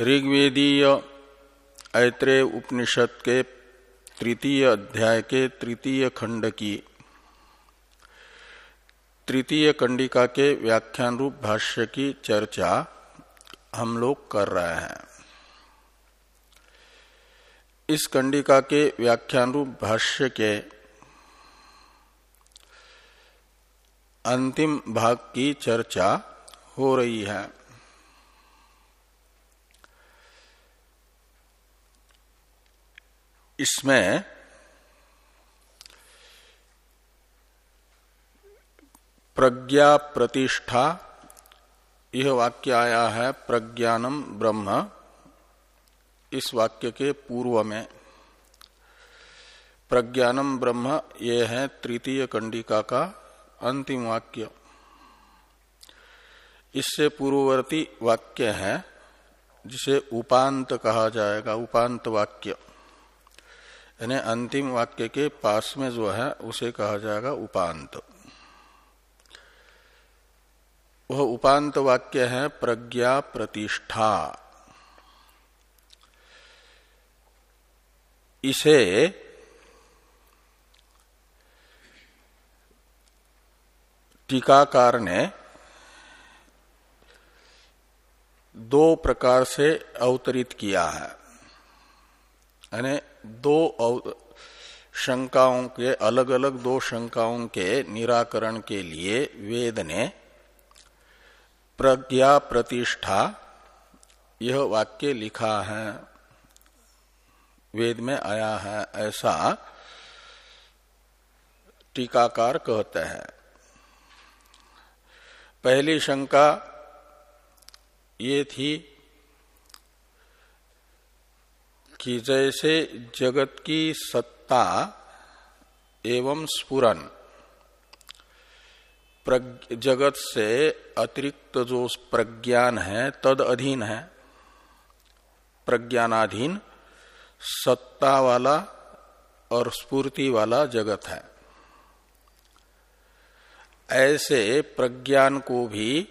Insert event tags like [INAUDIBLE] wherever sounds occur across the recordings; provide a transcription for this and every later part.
ऋग्वेदीय ऐत्रेय उपनिषद के तृतीय अध्याय के तृतीय खंड की तृतीय कंडिका के व्याख्यान रूप भाष्य की चर्चा हम लोग कर रहे हैं। इस कंडिका के व्याख्यान रूप भाष्य के अंतिम भाग की चर्चा हो रही है। इसमें प्रज्ञा प्रतिष्ठा, यह वाक्य आया है प्रज्ञानम ब्रह्म, इस वाक्य के पूर्व में। प्रज्ञानम ब्रह्म, ये है तृतीय कंडिका का अंतिम वाक्य। इससे पूर्ववर्ती वाक्य है, जिसे उपांत कहा जाएगा, उपांत वाक्य। यानी अंतिम वाक्य के पास में जो है, उसे कहा जाएगा उपांत। वह उपांत वाक्य है, प्रज्ञा प्रतिष्ठा। इसे टीकाकार ने दो प्रकार से अवतरित किया है। यानी दो शंकाओं के अलग अलग दो शंकाओं के निराकरण के लिए वेद ने प्रज्ञा प्रतिष्ठा, यह वाक्य लिखा है। वेद में आया है, ऐसा टीकाकार कहते हैं। पहली शंका ये थी कि जैसे जगत की सत्ता एवं स्पुरन जगत से अतिरिक्त जो प्रज्ञान है, तद अधीन है। प्रज्ञानाधीन सत्ता वाला और स्फूर्ति वाला जगत है। ऐसे प्रज्ञान को भी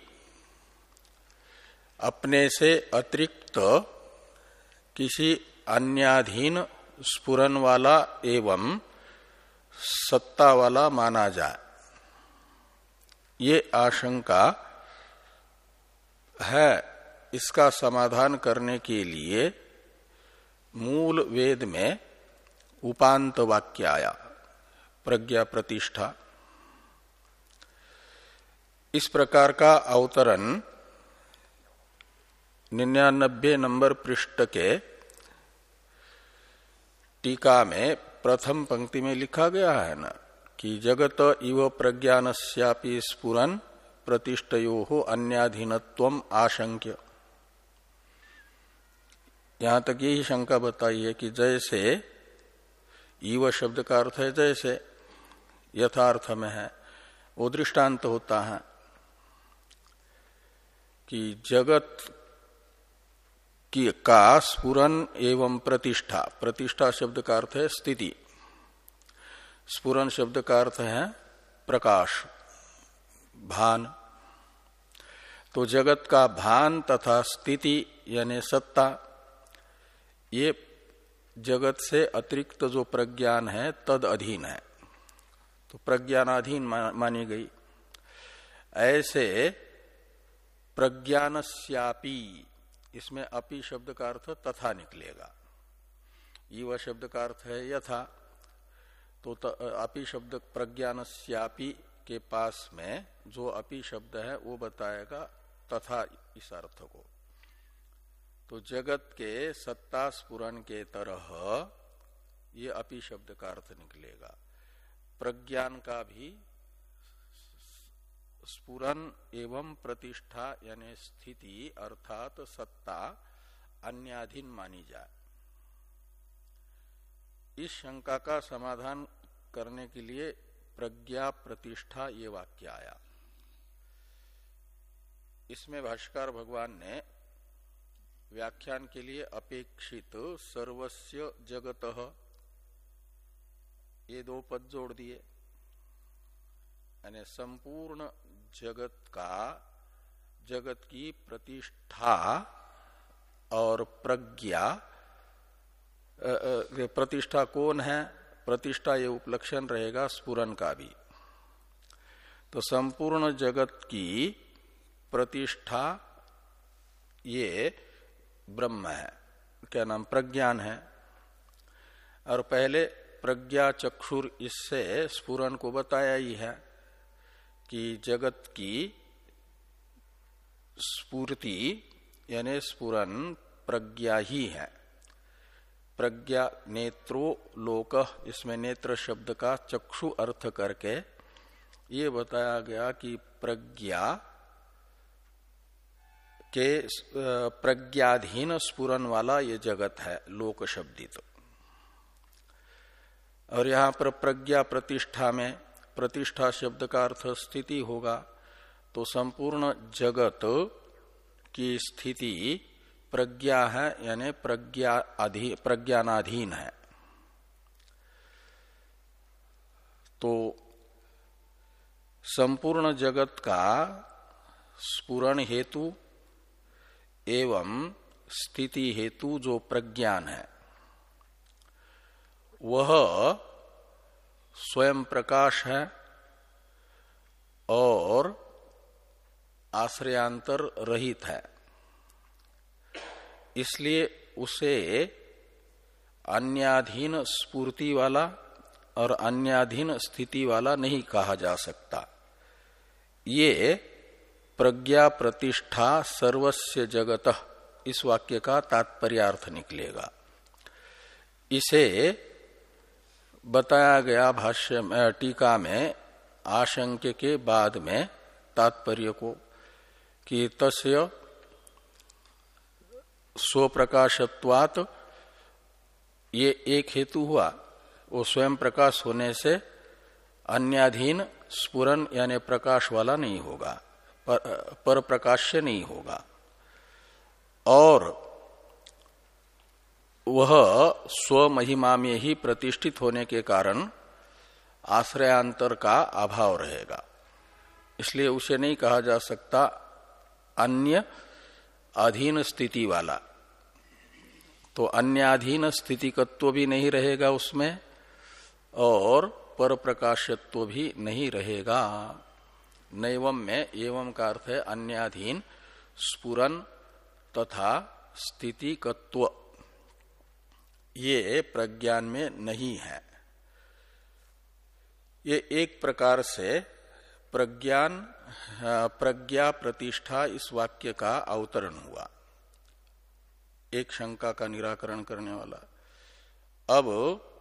अपने से अतिरिक्त किसी अन्याधीन स्पुरन वाला एवं सत्ता वाला माना जाए। ये आशंका है इसका समाधान करने के लिए मूल वेद में उपांत वाक्य आया प्रज्ञा प्रतिष्ठा। इस प्रकार का अवतरण निन्यानबे नंबर पृष्ठ के टीका में प्रथम पंक्ति में लिखा गया है ना, कि जगत इव प्रज्ञानस्यापि स्पुरन प्रतिष्ठयो हो अन्याधीनत्व आशंक्य। यहाँ तक यही शंका बताई है कि जैसे ईव शब्द का अर्थ है जैसे, यथार्थ में है, वो दृष्टांत होता है, कि जगत की का स्पुरन एवं प्रतिष्ठा। प्रतिष्ठा शब्द का अर्थ है स्थिति। स्पुरन शब्द का अर्थ है प्रकाश, भान। तो जगत का भान तथा स्थिति यानी सत्ता, ये जगत से अतिरिक्त जो प्रज्ञान है, तद अधीन है। तो प्रज्ञानाधीन मानी गई। ऐसे प्रज्ञानस्यापी इसमें अपि शब्द का अर्थ तथा निकलेगा। ईव शब्द का अर्थ है यथा तो अपि शब्द प्रज्ञानस्यापि के पास में जो अपि शब्द है, वो बताएगा तथा इस अर्थ को। तो जगत के सत्ता स्पुरन के तरह ये अपि शब्द का अर्थ निकलेगा। प्रज्ञान का भी स्पुरन एवं प्रतिष्ठा यानी स्थिति अर्थात सत्ता अन्याधीन मानी जाए। इस शंका का समाधान करने के लिए प्रज्ञा प्रतिष्ठा ये वाक्य आया। इसमें भाष्कर भगवान ने व्याख्यान के लिए अपेक्षित सर्वस्य जगत ये दो पद जोड़ दिए। यानी संपूर्ण जगत का, जगत की प्रतिष्ठा और प्रज्ञा प्रतिष्ठा कौन है? प्रतिष्ठा ये उपलक्षण रहेगा स्पुरन का भी। तो संपूर्ण जगत की प्रतिष्ठा ये ब्रह्म है, क्या नाम? प्रज्ञान है। और पहले प्रज्ञा चक्षुर इससे स्पुरन को बताया ही है। कि जगत की स्पूर्ति यानी स्पुरन प्रज्ञा ही है। प्रज्ञा नेत्रो लोक, इसमें नेत्र शब्द का चक्षु अर्थ करके ये बताया गया कि प्रज्ञा के प्रज्ञाधीन स्पुरन वाला ये जगत है, लोक शब्दित। और यहाँ पर प्रज्ञा प्रतिष्ठा में प्रतिष्ठा शब्द का अर्थ स्थिति होगा तो संपूर्ण जगत की स्थिति प्रज्ञा है, यानी प्रज्ञा प्रज्ञानाधीन है। तो संपूर्ण जगत का स्पुरण हेतु एवं स्थिति हेतु जो प्रज्ञान है, वह स्वयं प्रकाश है और आश्रयांतर रहित है। इसलिए उसे अन्याधीन स्पूर्ति वाला और अन्याधीन स्थिति वाला नहीं कहा जा सकता। ये प्रज्ञा प्रतिष्ठा सर्वस्य जगत, इस वाक्य का तात्पर्यार्थ निकलेगा। इसे बताया गया भाष्य में टीका में आशंक के बाद में तात्पर्य को कि तस्य स्वप्रकाशत्वात ये एक हेतु हुआ। वो स्वयं प्रकाश होने से अन्याधीन स्पुरन यानी प्रकाश वाला नहीं होगा पर, पर प्रकाश्य नहीं होगा। और वह स्व महिमा में ही प्रतिष्ठित होने के कारण आश्रयांतर का अभाव रहेगा। इसलिए उसे नहीं कहा जा सकता अन्य अधीन स्थिति वाला। तो अन्याधीन स्थितिकत्व भी नहीं रहेगा उसमें और पर प्रकाशत्व भी नहीं रहेगा। नैवम में एवं का अर्थ है अन्याधीन स्पुरन तथा स्थितिकत्व। ये प्रज्ञान में नहीं है। ये एक प्रकार से प्रज्ञान प्रज्ञा प्रतिष्ठा इस वाक्य का अवतरण हुआ। एक शंका का निराकरण करने वाला। अब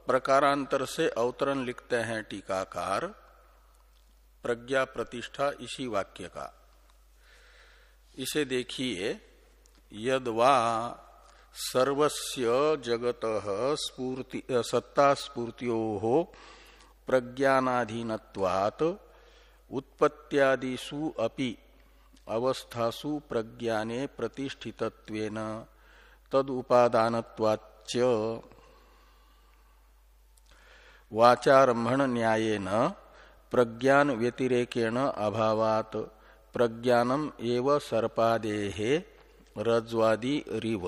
प्रकारांतर से अवतरण लिखते हैं टीकाकार, प्रज्ञा प्रतिष्ठा इसी वाक्य का। इसे देखिए, यदवा सर्वस्य जगत स्पूर्ति सत्ता स्फूर्तियो हो प्रज्ञानाधीनत्वात् उत्पत्त्यादिषु अपि अवस्थासु प्रज्ञाने प्रतिष्ठितत्वेन तद वाचारंभण न्यायेन प्रज्ञान व्यतिरेकेण अभावात प्रज्ञानम एव सर्पादेहे रज्वादि रिव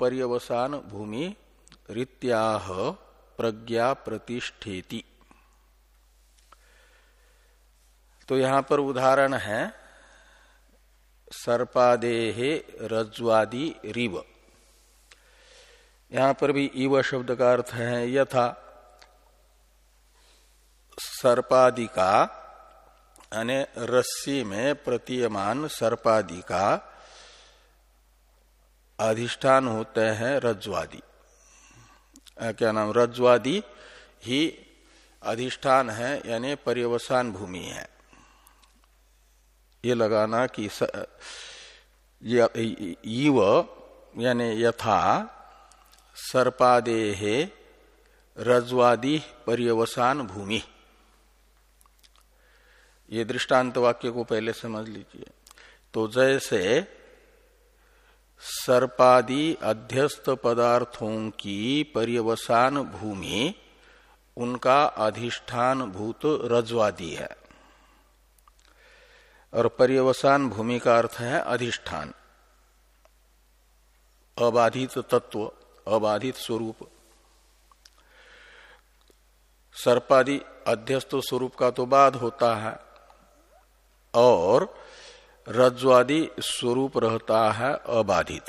पर्यवसान भूमि रित्याह प्रज्ञा प्रतिष्ठेति। तो यहाँ पर उदाहरण है, सर्पादेहे रज्वादि रिव। यहाँ पर भी इव शब्द का अर्थ है यथा, सर्पादि का, यानी रस्सी में प्रतीयमान सर्पादि का अधिष्ठान होते हैं रज्वादि क्या नाम? रज्वादि ही अधिष्ठान है, यानी पर्यवसान भूमि है। ये लगाना कि ईव यानी यथा सर्पादे रज्वादि पर्यवसान भूमि। ये दृष्टांत वाक्य को पहले समझ लीजिए। तो जैसे सर्पादि अध्यस्त पदार्थों की पर्यवसान भूमि, उनका अधिष्ठान भूत रजवादी है। और पर्यवसान भूमि का अर्थ है अधिष्ठान। अबाधित तत्व, अबाधित स्वरूप। सर्पादि अध्यस्त स्वरूप का तो बाद होता है, और रज्वादि स्वरूप रहता है अबाधित।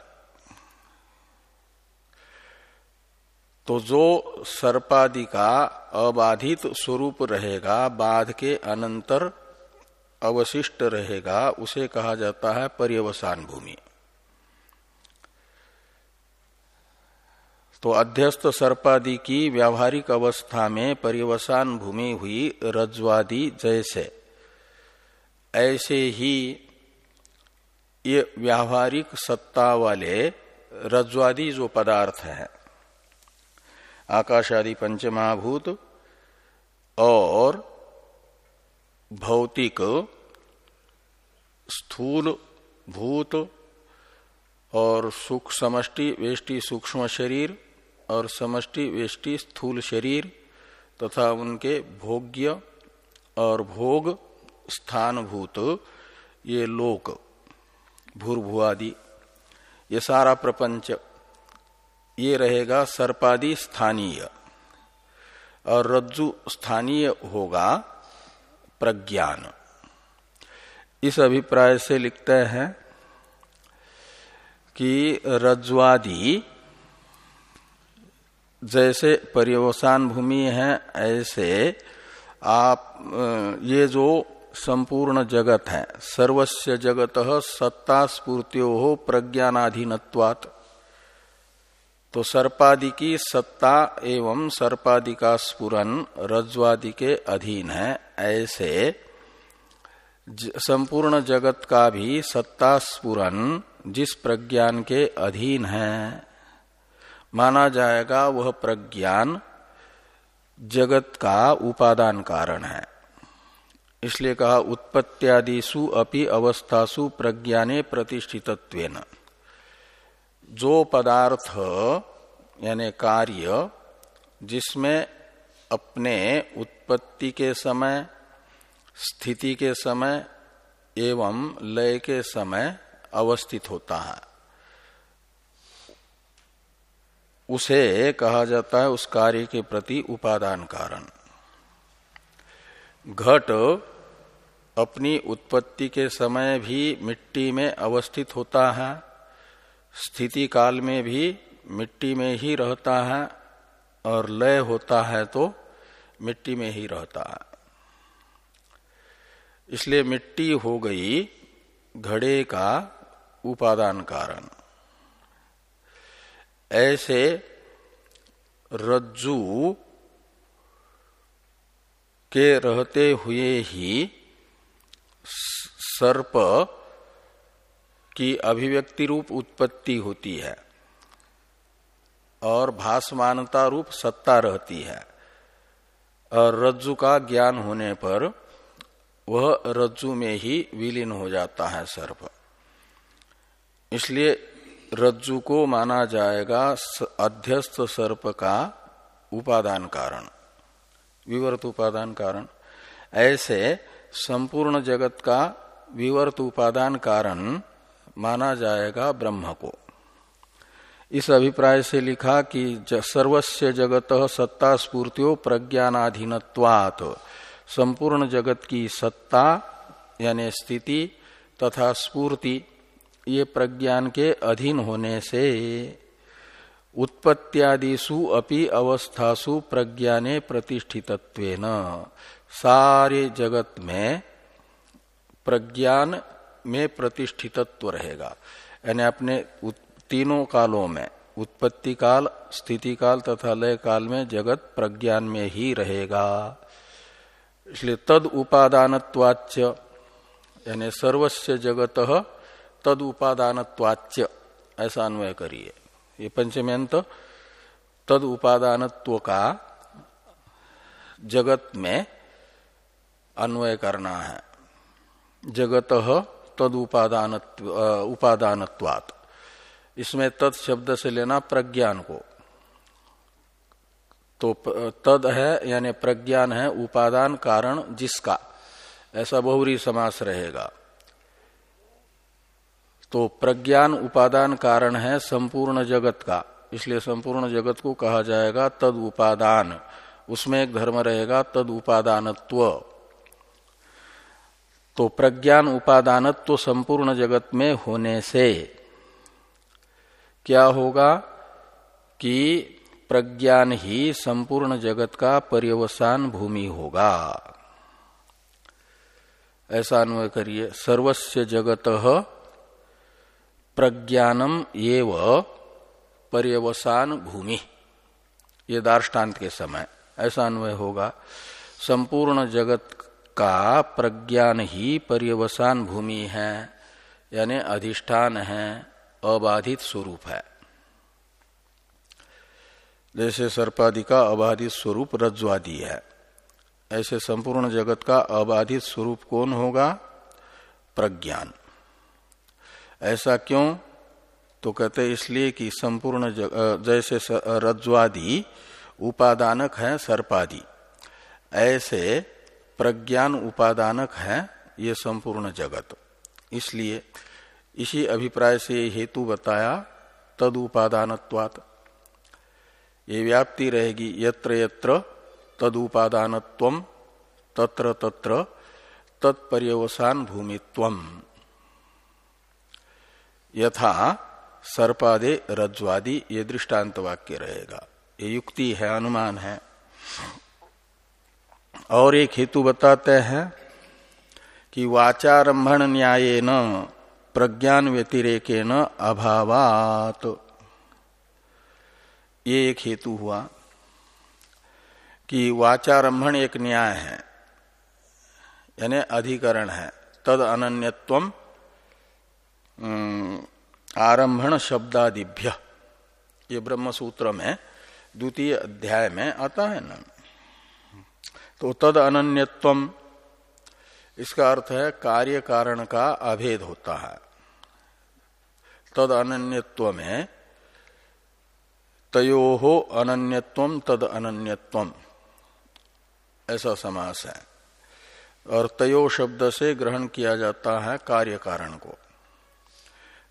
तो जो सर्पादि का अबाधित स्वरूप रहेगा, बाध के अनंतर अवशिष्ट रहेगा, उसे कहा जाता है पर्यवसान भूमि। तो अध्यस्त सर्पादि की व्यावहारिक अवस्था में पर्यवसान भूमि हुई रज्वादि जैसे। ऐसे ही ये व्यावहारिक सत्ता वाले रज्वादी जो पदार्थ हैं, आकाशादि पंचमहाभूत और भौतिक स्थूल भूत और सुख समष्टि वेष्टि सूक्ष्म शरीर और समष्टि वेष्टि स्थूल शरीर तथा उनके भोग्य और भोग स्थानभूत ये लोक भूर्भुआदि ये सारा प्रपंच, ये रहेगा सर्पादि स्थानीय। और रज्जु स्थानीय होगा प्रज्ञान। इस अभिप्राय से लिखते हैं कि रज्वादि जैसे पर्यवसान भूमि है, ऐसे आप ये जो संपूर्ण जगत है। सर्वस्व जगत सत्ता स्पूर्तियो हो प्रज्ञानाधीनत्वात्। तो सर्पादि की सत्ता एवं सर्पादि का स्पुरन रज्वादि के अधीन है। ऐसे संपूर्ण जगत का भी सत्ता स्पुरन जिस प्रज्ञान के अधीन है। माना जाएगा वह प्रज्ञान जगत का उपादान कारण है। इसलिए कहा उत्पत्त्यादिशु अपि अवस्थासु प्रज्ञाने प्रतिष्ठित जो पदार्थ, यानी कार्य, जिसमें अपने उत्पत्ति के समय, स्थिति के समय एवं लय के समय अवस्थित होता है। उसे कहा जाता है उस कार्य के प्रति उपादान कारण। घट अपनी उत्पत्ति के समय भी मिट्टी में अवस्थित होता है, स्थिति काल में भी मिट्टी में ही रहता है और लय होता है तो मिट्टी में ही रहता है। इसलिए मिट्टी हो गई घड़े का उपादान कारण। ऐसे रज्जु के रहते हुए ही सर्प की अभिव्यक्ति रूप उत्पत्ति होती है और भासमानता रूप सत्ता रहती है। और रज्जु का ज्ञान होने पर वह रज्जु में ही विलीन हो जाता है सर्प। इसलिए रज्जु को माना जाएगा अध्यस्त सर्प का उपादान कारण, विवर्त उपादान कारण। ऐसे संपूर्ण जगत का विवर्त उपादान कारण माना जाएगा ब्रह्म को। इस अभिप्राय से लिखा कि सर्वस्व जगत सत्ता स्पूर्तियों प्रज्ञानाधीनत्वात। संपूर्ण जगत की सत्ता, यानी स्थिति तथा स्पूर्ति ये प्रज्ञान के अधीन होने से उत्पत्त्यादिशु अपि अवस्थासु प्रज्ञाने प्रतिष्ठित सारे जगत में प्रज्ञान में प्रतिष्ठितत्व रहेगा। यानी अपने तीनों कालों में, उत्पत्ति काल, स्थिति काल तथा लय काल में जगत प्रज्ञान में ही रहेगा। इसलिए तद उपादानत्वाच्य, यानी सर्वस्व जगत तद उपादानत्वाच्य, ऐसा अन्वय करिए। ये पंचम्यंत, तद उपादानत्व का जगत में अन्वय करना है। जगत तद उपादान उपादानत्वात। इसमें तद शब्द से लेना प्रज्ञान को। तो तद है, यानी प्रज्ञान है, उपादान कारण जिसका। ऐसा बहुरी समास रहेगा। तो प्रज्ञान, उपादान कारण है संपूर्ण जगत का। इसलिए संपूर्ण जगत को कहा जाएगा तद उपादान उसमें एक धर्म रहेगा तद उपादानत्व तो प्रज्ञान उपादानत्व तो संपूर्ण जगत में होने से क्या होगा कि प्रज्ञान ही संपूर्ण जगत का पर्यवसान भूमि होगा। ऐसा अन्वय करिए। सर्वस्य जगत प्रज्ञानम एव पर्यवसान भूमि। ये दार्ष्टान्त के समय। ऐसा अन्वय होगा। संपूर्ण जगत का प्रज्ञान ही पर्यवसान भूमि है, यानी अधिष्ठान है, अबाधित स्वरूप है। जैसे सर्पादि का अबाधित स्वरूप रज्वादि है, ऐसे संपूर्ण जगत का अबाधित स्वरूप कौन होगा? प्रज्ञान। ऐसा क्यों? तो कहते इसलिए कि संपूर्ण जैसे रज्वादि उपादानक है सर्पादि, ऐसे प्रज्ञान उपादानक है ये संपूर्ण जगत। इसलिए इसी अभिप्राय से हेतु बताया, तद उपादानत्वात्। ये व्याप्ति रहेगी यत्र यत्र तदुपादानत्व तत्र तत्र, तत्पर्यवसान भूमित्व। यथा सर्पादे रज्वादि ये दृष्टांत वाक्य रहेगा। ये युक्ति है, अनुमान है। और एक हेतु बताते हैं कि वाचारंभण न्याय न प्रज्ञान व्यतिरेक न अभावात। ये एक हेतु हुआ कि वाचारंभण एक न्याय है, यानी अधिकरण है। तद अनन्यत्व आरंभण शब्दादिभ्य। ये ब्रह्म सूत्र में, द्वितीय अध्याय में आता है ना। तो तद अनन्यत्व इसका अर्थ है कार्य कारण का अभेद होता है। तद अनन्यत्व में तयो हो अनन्यत्व तद अनन्यत्व ऐसा समास है। और तयो शब्द से ग्रहण किया जाता है कार्य कारण को।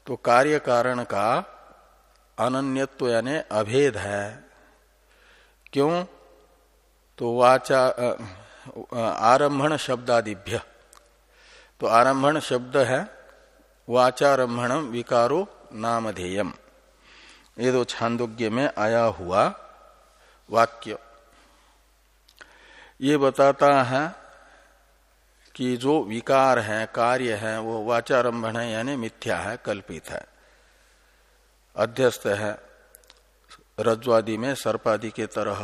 तो कार्य कारण का अनन्यत्व यानी अभेद है। क्यों? तो वाचा आरंभण शब्दादिभ्य। तो आरंभण शब्द है, वाचारंभण विकारो नामधेयम ये दो छांदोग्य में आया हुआ वाक्य। ये बताता है कि जो विकार है, कार्य है, वो वाचारंभण है, यानी मिथ्या है, कल्पित है। अध्यस्त है रज्वादि में सर्पादि के तरह।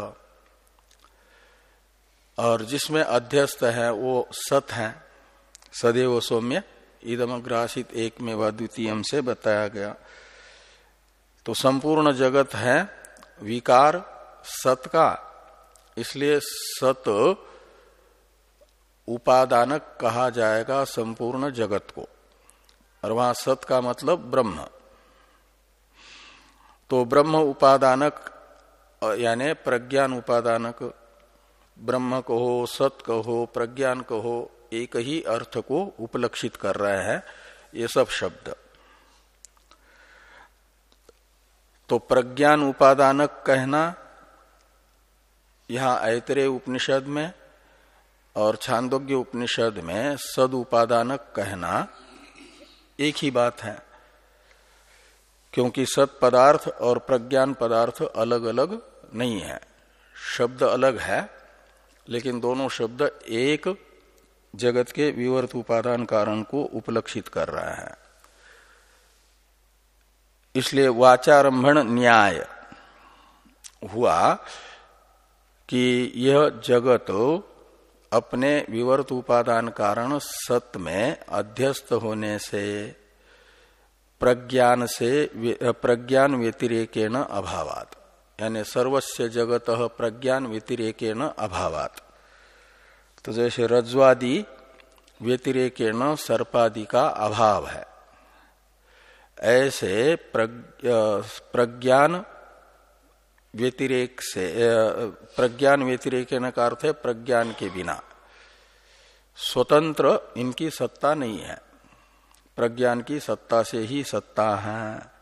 और जिसमें अध्यस्त है, वो सत है। सदैव सौम्य। इदमग्रासित एक में व द्वितीय से बताया गया। तो संपूर्ण जगत है, विकार, सत का। इसलिए सत उपादानक कहा जाएगा संपूर्ण जगत को। और वहाँ सत का मतलब ब्रह्म। तो ब्रह्म उपादानक, यानी प्रज्ञान उपादानक ब्रह्म कहो, सत कहो, प्रज्ञान कहो, एक ही अर्थ को उपलक्षित कर रहे हैं, ये सब शब्द। तो प्रज्ञान उपादानक कहना, यहाँ ऐतरे उपनिषद में और छांदोग्य उपनिषद में सद उपादानक कहना एक ही बात है, क्योंकि सत पदार्थ और प्रज्ञान पदार्थ अलग अलग नहीं है, शब्द अलग है लेकिन दोनों शब्द एक जगत के विवर्त उपादान कारण को उपलक्षित कर रहा है। इसलिए वाचारंभण न्याय हुआ कि यह जगत अपने विवर्त उपादान कारण सत में अध्यस्त होने से, प्रज्ञान से प्रज्ञान व्यतिरेकेण अभावात। यानी सर्वस्य जगत प्रज्ञान व्यतिरेकेण अभावात। तो जैसे रज्वादि व्यतिरेकेण सर्पादि का अभाव है। ऐसे प्रज्ञान व्यतिरेक से प्रज्ञान व्यतिरेक का अर्थ है प्रज्ञान के बिना। स्वतंत्र इनकी सत्ता नहीं है। प्रज्ञान की सत्ता से ही सत्ता है।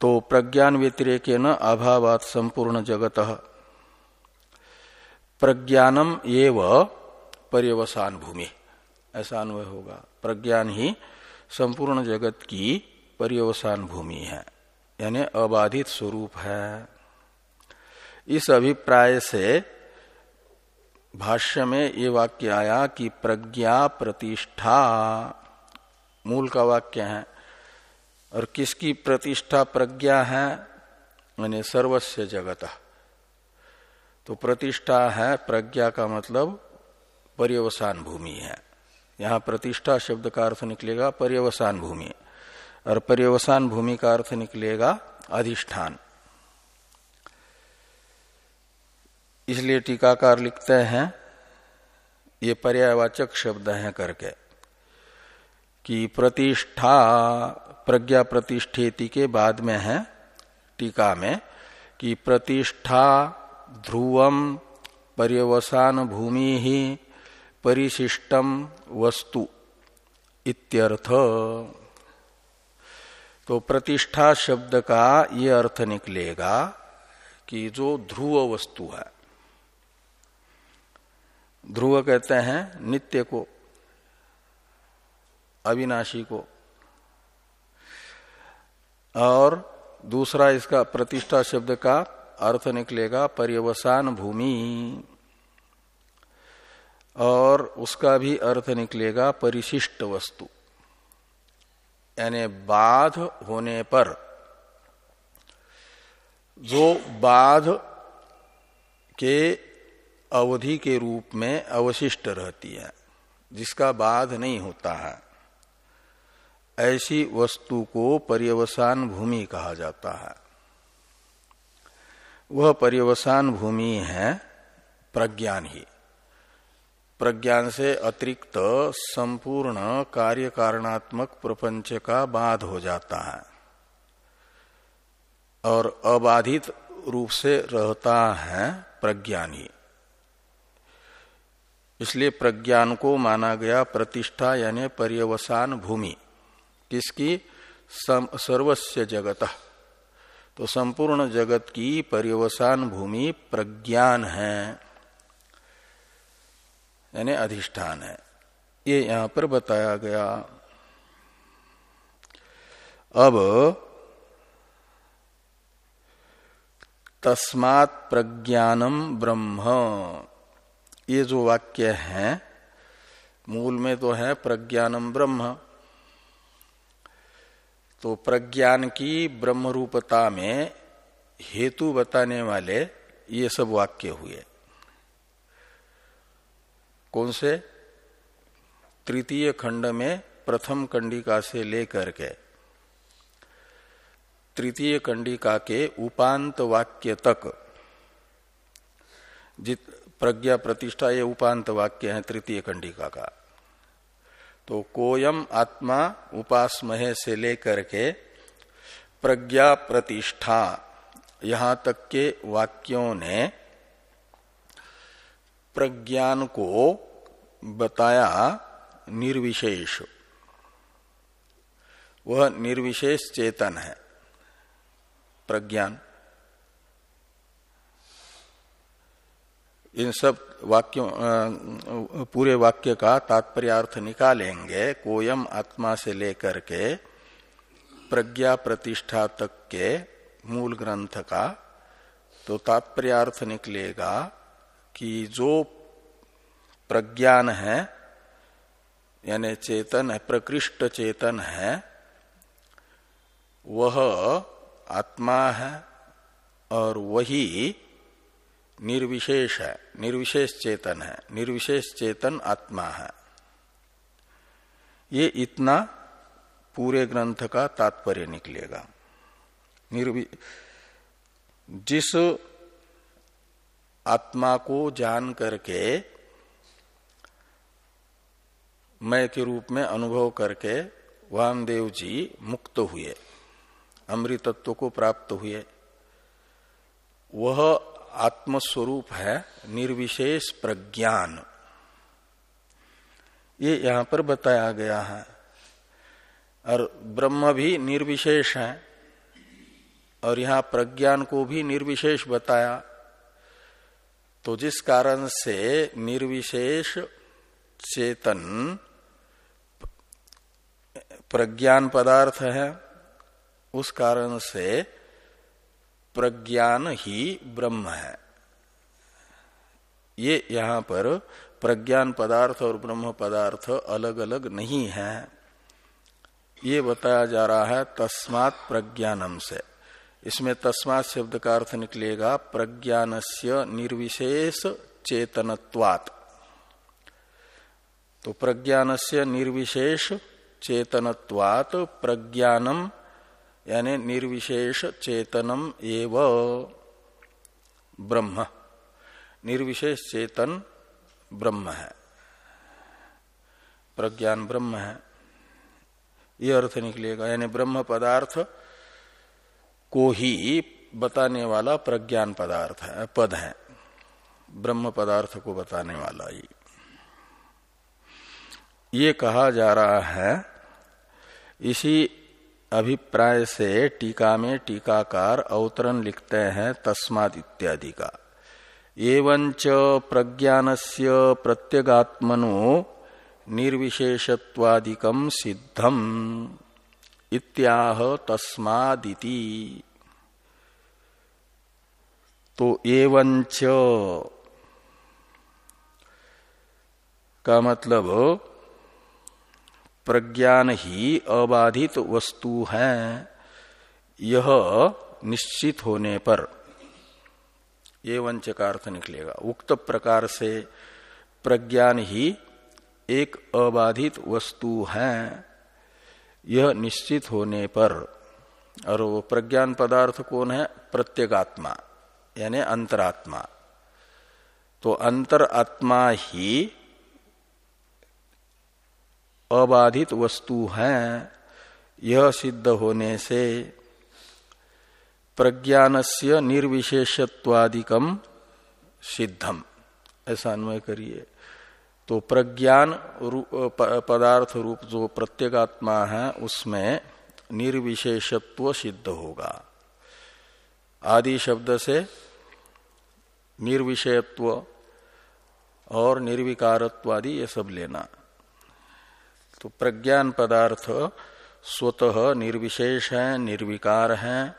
तो प्रज्ञान व्यतिरेक न अभावात संपूर्ण जगत। प्रज्ञानम एव पर्यवसान भूमि। ऐसा अन्वय होगा। प्रज्ञान ही संपूर्ण जगत की पर्यवसान भूमि है, यानी अबाधित स्वरूप है। इस अभिप्राय से भाष्य में ये वाक्य आया कि प्रज्ञा प्रतिष्ठा, मूल का वाक्य है। और किसकी प्रतिष्ठा प्रज्ञा है? मैंने सर्वस्व जगत। तो प्रतिष्ठा है, प्रज्ञा का मतलब पर्यवसान भूमि है। यहाँ प्रतिष्ठा शब्द का अर्थ निकलेगा पर्यवसान भूमि। और पर्यवसान भूमि का अर्थ निकलेगा अधिष्ठान। इसलिए टीकाकार लिखते हैं, ये पर्यावाचक शब्द हैं करके, कि प्रतिष्ठा प्रज्ञा प्रतिष्ठेति के बाद में है, टीका में, कि प्रतिष्ठा ध्रुवम पर्यवसान भूमि ही परिशिष्टम वस्तु इत्यर्थ। तो प्रतिष्ठा शब्द का ये अर्थ निकलेगा कि जो ध्रुव वस्तु है, ध्रुव कहते हैं नित्य को, अविनाशी को और दूसरा इसका प्रतिष्ठा शब्द का अर्थ निकलेगा पर्यवसान भूमि। और उसका भी अर्थ निकलेगा परिशिष्ट वस्तु। यानी बाध होने पर जो बाध के अवधि के रूप में अवशिष्ट रहती है, जिसका बाध नहीं होता है। ऐसी वस्तु को पर्यवसान भूमि कहा जाता है। वह पर्यवसान भूमि है प्रज्ञान ही। प्रज्ञान से अतिरिक्त संपूर्ण कार्य कारणात्मक प्रपंच का बाध हो जाता है और अबाधित रूप से रहता है प्रज्ञान ही। इसलिए प्रज्ञान को माना गया प्रतिष्ठा यानी पर्यवसान भूमि। किसकी? सर्वस्व जगत। तो संपूर्ण जगत की पर्यवसान भूमि प्रज्ञान है। यानी अधिष्ठान है। ये यहाँ पर बताया गया। अब तस्मात् प्रज्ञानम ब्रह्म। ये जो वाक्य है, मूल में तो है प्रज्ञानम ब्रह्म। तो प्रज्ञान की ब्रह्मरूपता में हेतु बताने वाले ये सब वाक्य हुए। कौन से? तृतीय खंड में प्रथम कंडिका से लेकर के। तृतीय कंडिका के उपांत वाक्य तक। जित प्रज्ञा प्रतिष्ठा ये उपांत वाक्य है तृतीय कंडिका का। तो कोयम आत्मा उपासमहे से लेकर के प्रज्ञा प्रतिष्ठा, यहाँ तक के वाक्यों ने प्रज्ञान को बताया निर्विशेष। वह निर्विशेष चेतन है, प्रज्ञान। इन सब वाक्यों पूरे वाक्य का तात्पर्यार्थ निकालेंगे। कोयम आत्मा से लेकर के प्रज्ञा प्रतिष्ठा तक के मूल ग्रंथ का तो तात्पर्यार्थ निकलेगा कि जो प्रज्ञान है, यानी चेतन है, प्रकृष्ट चेतन है, वह आत्मा है और वही निर्विशेष है निर्विशेष चेतन है निर्विशेष चेतन आत्मा है। ये इतना पूरे ग्रंथ का तात्पर्य निकलेगा। निर्वि, जिस आत्मा को जान करके मैं के रूप में अनुभव करके वामदेव जी मुक्त हुए, अमृतत्व को प्राप्त हुए, वह आत्मस्वरूप है, निर्विशेष प्रज्ञान। ये यहाँ पर बताया गया है। और ब्रह्म भी निर्विशेष है, और यहाँ प्रज्ञान को भी निर्विशेष बताया। तो जिस कारण से निर्विशेष चेतन प्रज्ञान पदार्थ है, उस कारण से प्रज्ञान ही ब्रह्म है। ये यहाँ पर प्रज्ञान पदार्थ और ब्रह्म पदार्थ अलग अलग नहीं है। ये बताया जा रहा है तस्मात प्रज्ञानम से। इसमें तस्मात शब्द का अर्थ निकलेगा प्रज्ञान से निर्विशेष चेतनत्वात। तो प्रज्ञान से निर्विशेष चेतनत्वात प्रज्ञानम यानी निर्विशेष चेतनम एव ब्रह्म। निर्विशेष चेतन ब्रह्म है। प्रज्ञान ब्रह्म है। ये अर्थ निकलेगा। यानी ब्रह्म पदार्थ को ही बताने वाला प्रज्ञान पदार्थ है, पद है। ब्रह्म पदार्थ को बताने वाला ही ये कहा जा रहा है, इसी अभिप्राय से टीका में टीकाकार अवतरण लिखते हैं तस्माद इत्यादि का। एवंच प्रज्ञान से प्रत्यगात्मनो निर्विशेषत्वादिकम सिद्धम इत्याह तस्मादिति। तो एवंच का मतलब प्रज्ञान ही अबाधित वस्तु है। यह निश्चित होने पर ये वंच का अर्थ निकलेगा। उक्त प्रकार से प्रज्ञान ही एक अबाधित वस्तु है। यह निश्चित होने पर, और वो प्रज्ञान पदार्थ कौन है? प्रत्येगात्मा, यानी अंतरात्मा। तो अंतरात्मा ही अबाधित वस्तु हैं, यह सिद्ध होने से प्रज्ञान से निर्विशेषत्वादिकम सिद्धम। ऐसा अन्वय करिए। तो प्रज्ञान पदार्थ रूप जो प्रत्येगात्मा है, उसमें निर्विशेषत्व सिद्ध होगा। आदि शब्द से निर्विषयत्व और निर्विकारत्वादि ये सब लेना। तो प्रज्ञान पदार्थ स्वतः निर्विशेष है निर्विकार है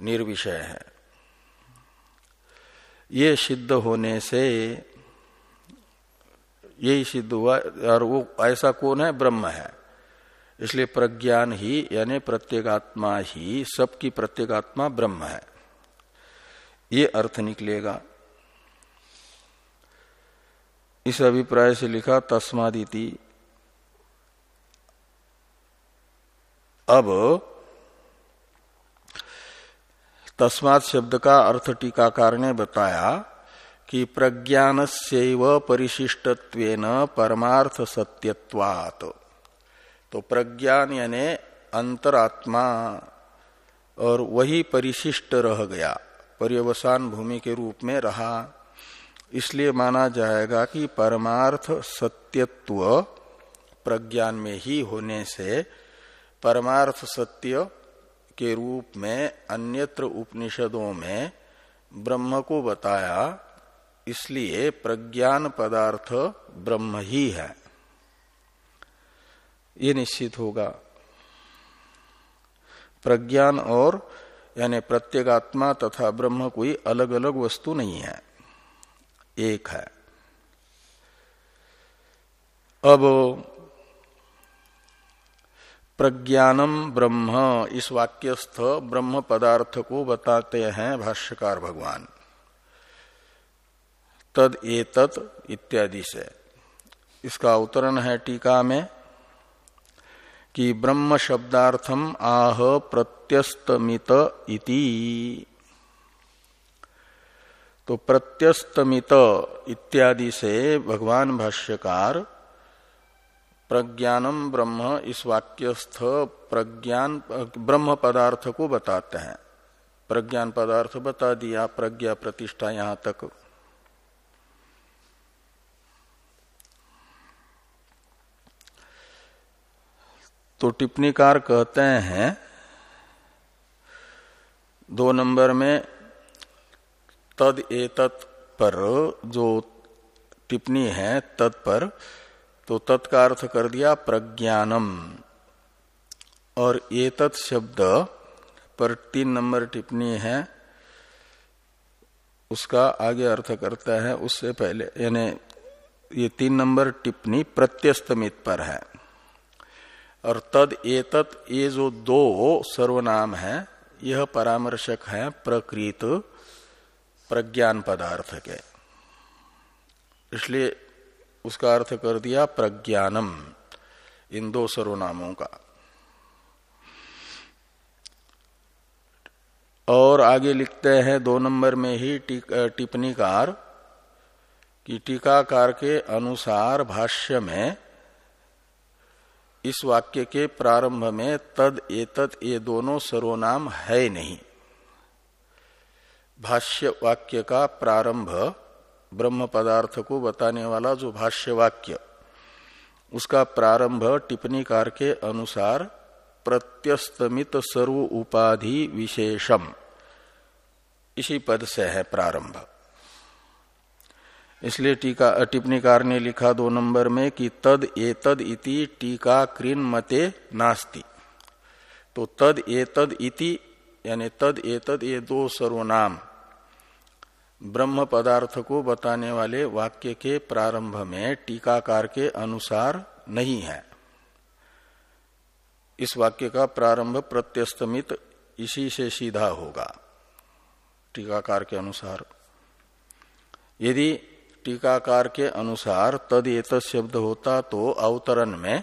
निर्विषय। है ये सिद्ध होने से, यही सिद्ध हुआ, और वो ऐसा कौन है? ब्रह्म है। इसलिए प्रज्ञान ही, यानी प्रत्येगात्मा ही, सबकी प्रत्येगात्मा ब्रह्म है। ये अर्थ निकलेगा। इस अभिप्राय से लिखा, तस्मादिति अब तस्मात शब्द का अर्थ टीकाकार ने बताया कि प्रज्ञान से परिशिष्टत्वेन परमार्थ सत्यत्वात। तो प्रज्ञान यानी अंतरात्मा और वही परिशिष्ट रह गया, पर्यवसान भूमि के रूप में रहा। इसलिए माना जाएगा कि परमार्थ सत्यत्व प्रज्ञान में ही होने से परमार्थ सत्य के रूप में, अन्यत्र उपनिषदों में ब्रह्म को बताया, इसलिए प्रज्ञान पदार्थ ब्रह्म ही है। ये निश्चित होगा। प्रज्ञान और, यानी प्रत्येगात्मा तथा ब्रह्म कोई अलग अलग वस्तु नहीं है। एक है। अब प्रज्ञानम ब्रह्म। इस वाक्यस्थ ब्रह्म पदार्थ को बताते हैं भाष्यकार भगवान। तद एतत इत्यादि से। इसका अवतरण है टीका में कि ब्रह्म शब्दार्थम आह प्रत्यस्तमित इति। तो प्रत्यस्तमित इत्यादि से भगवान भाष्यकार प्रज्ञानम ब्रह्म इस वाक्यस्थ प्रज्ञान, ब्रह्म पदार्थ को बताते हैं। प्रज्ञान पदार्थ बता दिया, प्रज्ञा प्रतिष्ठा यहाँ तक। तो टिप्पणीकार कहते हैं, दो नंबर में, तद एतत् पर जो टिप्पणी है तत्पर तो तत्का अर्थ कर दिया प्रज्ञानम। और एतत् शब्द पर तीन नंबर टिप्पणी है, उसका आगे अर्थ करता है, उससे पहले, यानी ये तीन नंबर टिप्पणी प्रत्यस्तमित पर है। और तद एतत, ये जो दो सर्वनाम है, यह परामर्शक है प्रकृत प्रज्ञान पदार्थ के। इसलिए उसका अर्थ कर दिया प्रज्ञानम, इन दो सर्वनामों का। और आगे लिखते हैं, दो नंबर में ही टिप्पणीकार, कि टीकाकार के अनुसार भाष्य में, इस वाक्य के प्रारंभ में तद एतत ये दोनों सर्वनाम है नहीं। भाष्य वाक्य का प्रारंभ ब्रह्म पदार्थ को बताने वाला जो भाष्य वाक्य उसका प्रारंभ टिप्पणीकार के अनुसार प्रत्यस्तमित सर्व उपाधि विशेषम। इसी पद से है प्रारंभ। इसलिए टीका, टिप्पणीकार ने लिखा दो नंबर में कि तद एतद इति टीका कृन मते नास्ति। तो तद एतद इति, यानी तद एतद ये दो सर्वनाम ब्रह्म पदार्थ को बताने वाले वाक्य के प्रारंभ में टीकाकार के अनुसार नहीं है। इस वाक्य का प्रारंभ प्रत्यस्तमित इसी से सीधा होगा, टीकाकार के अनुसार। यदि टीकाकार के अनुसार तद एत शब्द होता तो अवतरण में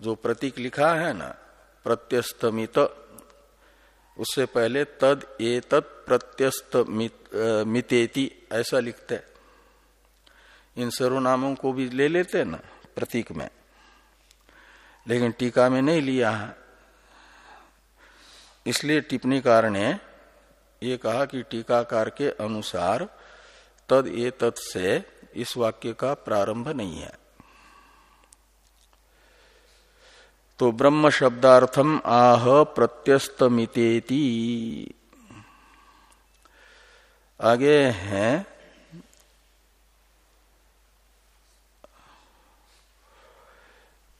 जो प्रतीक लिखा है ना, प्रत्यस्तमित उससे पहले तद एतत् प्रत्यस्त मितेति, ऐसा लिखते इन सर्वनामों को भी ले लेते ना, प्रतीक में। लेकिन टीका में नहीं लिया है। इसलिए टिप्पणीकार ने ये कहा कि टीकाकार के अनुसार तद ये तत् से इस वाक्य का प्रारंभ नहीं है। तो ब्रह्म शब्दार्थम आह प्रत्यस्तमितेति। आगे हैं।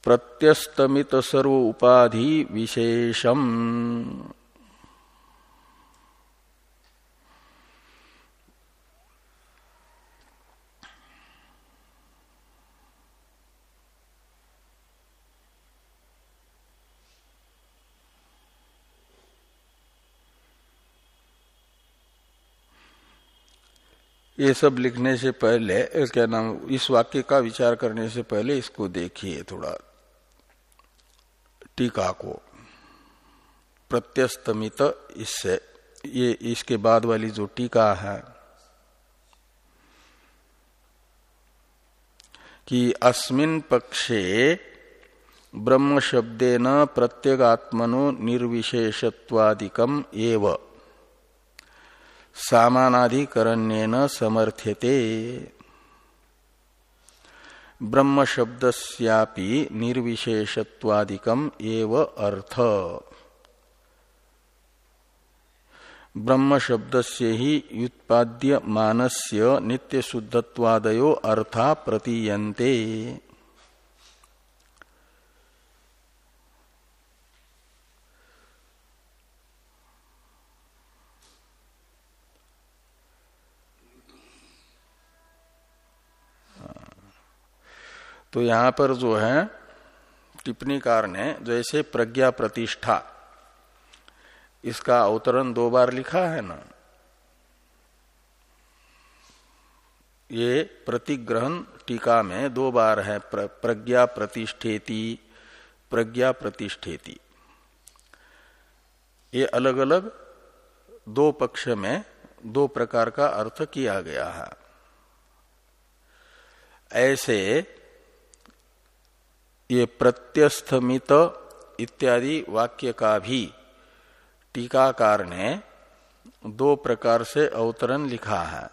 प्रत्यस्तमित सर्व उपाधि विशेषम ये सब लिखने से पहले क्या नाम, इस वाक्य का विचार करने से पहले इसको देखिए थोड़ा। टीका को। प्रत्यस्तमित इससे। ये इसके बाद वाली जो टीका है, कि अस्मिन पक्षे ब्रह्म शब्देन प्रत्यगात्मनो निर्विशेषत्वादिकम एवं। सामानाधिकरण्यन समर्थ्यते। ब्रह्म शब्दस्यापि निर्विशेषत्वादिकम एव अर्थ। ब्रह्म शब्द ही व्युत्पाद्य मानस्य नित्य शुद्धत्वादयो अर्था प्रतीयन्ते। तो यहाँ पर जो है टिप्पणीकार ने जैसे प्रज्ञा प्रतिष्ठा इसका अवतरण दो बार लिखा है ना। ये प्रतिग्रहण टीका में दो बार है प्र, प्रज्ञा प्रतिष्ठेति प्रज्ञा प्रतिष्ठेति। ये अलग अलग दो पक्ष में दो प्रकार का अर्थ किया गया है। ऐसे ये प्रत्यस्थमित इत्यादि वाक्य का भी टीकाकार ने दो प्रकार से अवतरण लिखा है।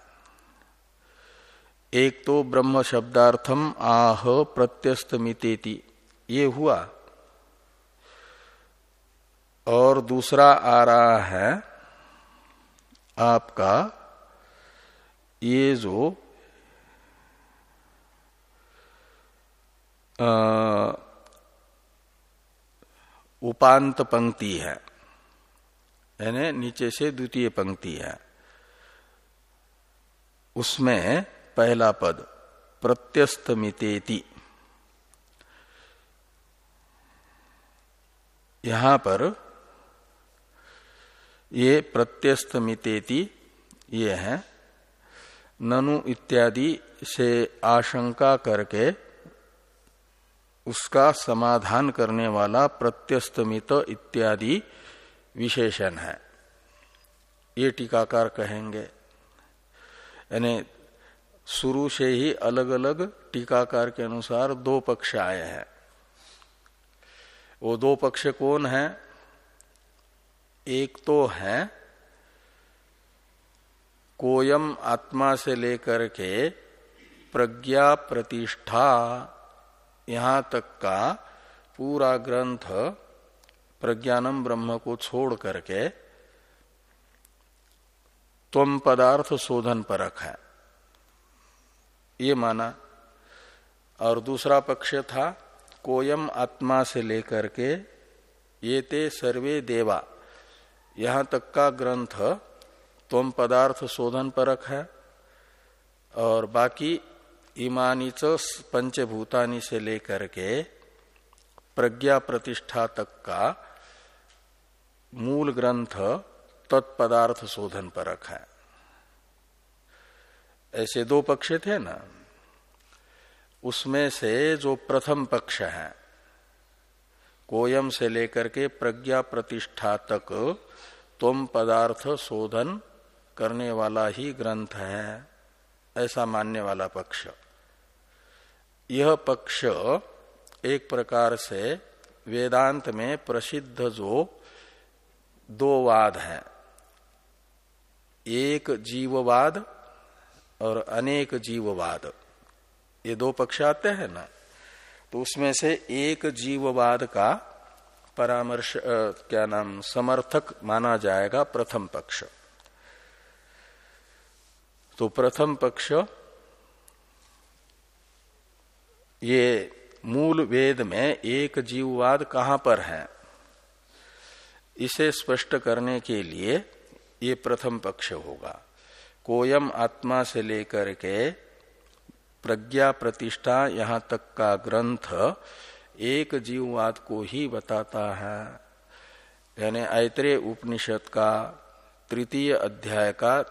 एक तो ब्रह्म शब्दार्थम आह प्रत्यस्तमितेति ये हुआ। और दूसरा आ रहा है आपका, ये जो उपांत पंक्ति है। यानी नीचे से द्वितीय पंक्ति है। उसमें पहला पद, प्रत्यस्तमितेति। यहाँ पर ये प्रत्यस्तमितेति ये है। ननु इत्यादि से आशंका करके उसका समाधान करने वाला प्रत्यस्तमित इत्यादि विशेषण है। ये टीकाकार कहेंगे। यानी शुरू से ही अलग अलग टीकाकार के अनुसार दो पक्ष आए हैं। वो दो पक्ष कौन है? एक तो है, कोयम आत्मा से लेकर के प्रज्ञा प्रतिष्ठा यहाँ तक का पूरा ग्रंथ प्रज्ञानम ब्रह्म को छोड़ करके त्वम पदार्थ शोधन परक है। ये माना। और दूसरा पक्ष था, कोयम आत्मा से लेकर के ये ते सर्वे देवा। यहाँ तक का ग्रंथ त्वम पदार्थ शोधन परक है। और बाकी इमानी च पंचभूतानी से लेकर के प्रज्ञा प्रतिष्ठा तक का मूल ग्रंथ तत्पदार्थ शोधन परक है। ऐसे दो पक्ष थे ना? उसमें से जो प्रथम पक्ष है, कोयम से लेकर के प्रज्ञा प्रतिष्ठा तक तुम पदार्थ शोधन करने वाला ही ग्रंथ है, ऐसा मानने वाला पक्ष। यह पक्ष एक प्रकार से वेदांत में प्रसिद्ध जो दो वाद हैं। एक जीववाद और अनेक जीववाद। ये दो पक्ष आते हैं ना? तो उसमें से एक जीववाद का परामर्श क्या नाम, समर्थक माना जाएगा प्रथम पक्ष। तो प्रथम पक्ष ये मूल वेद में एक जीववाद कहाँ पर है? इसे स्पष्ट करने के लिए ये प्रथम पक्ष होगा। कोयम आत्मा से लेकर के प्रज्ञा प्रतिष्ठा यहाँ तक का ग्रंथ एक जीववाद को ही बताता है। यानी ऐत्रेय उपनिषद का तृतीय अध्याय का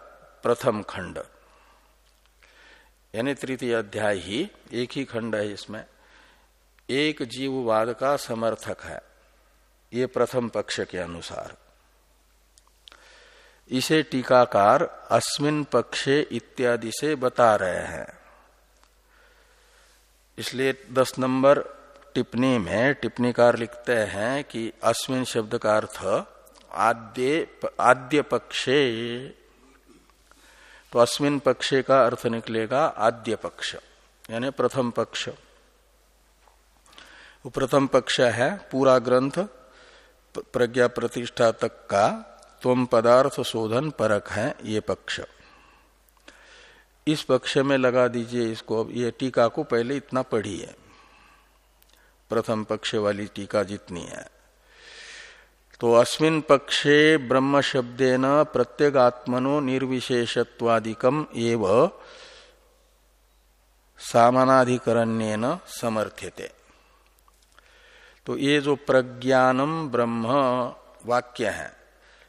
प्रथम खंड। यानी तृतीय अध्याय ही एक ही खंड है इसमें। एक जीववाद का समर्थक है, ये प्रथम पक्ष के अनुसार। इसे टीकाकार अस्मिन पक्षे इत्यादि से बता रहे हैं। इसलिए दस नंबर टिप्पणी में टिप्पणीकार लिखते हैं कि अस्मिन शब्द का अर्थ आद्य आद्य पक्षे तो अस्मिन पक्षे का अर्थ निकलेगा आद्य पक्ष, यानी प्रथम पक्ष। वो प्रथम पक्ष है पूरा ग्रंथ प्रज्ञा प्रतिष्ठा तक का तुम पदार्थ शोधन परक है ये पक्ष। इस पक्ष में लगा दीजिए इसको, अब ये टीका को पहले इतना पढ़िए। प्रथम पक्ष वाली टीका जितनी है। तो अस्मिन पक्षे ब्रह्म शब्देन प्रत्यगात्मनो निर्विशेषत्वादिकम एव सामानाधिकरण्यन समर्थ्यते। तो ये जो प्रज्ञानम ब्रह्म वाक्य है,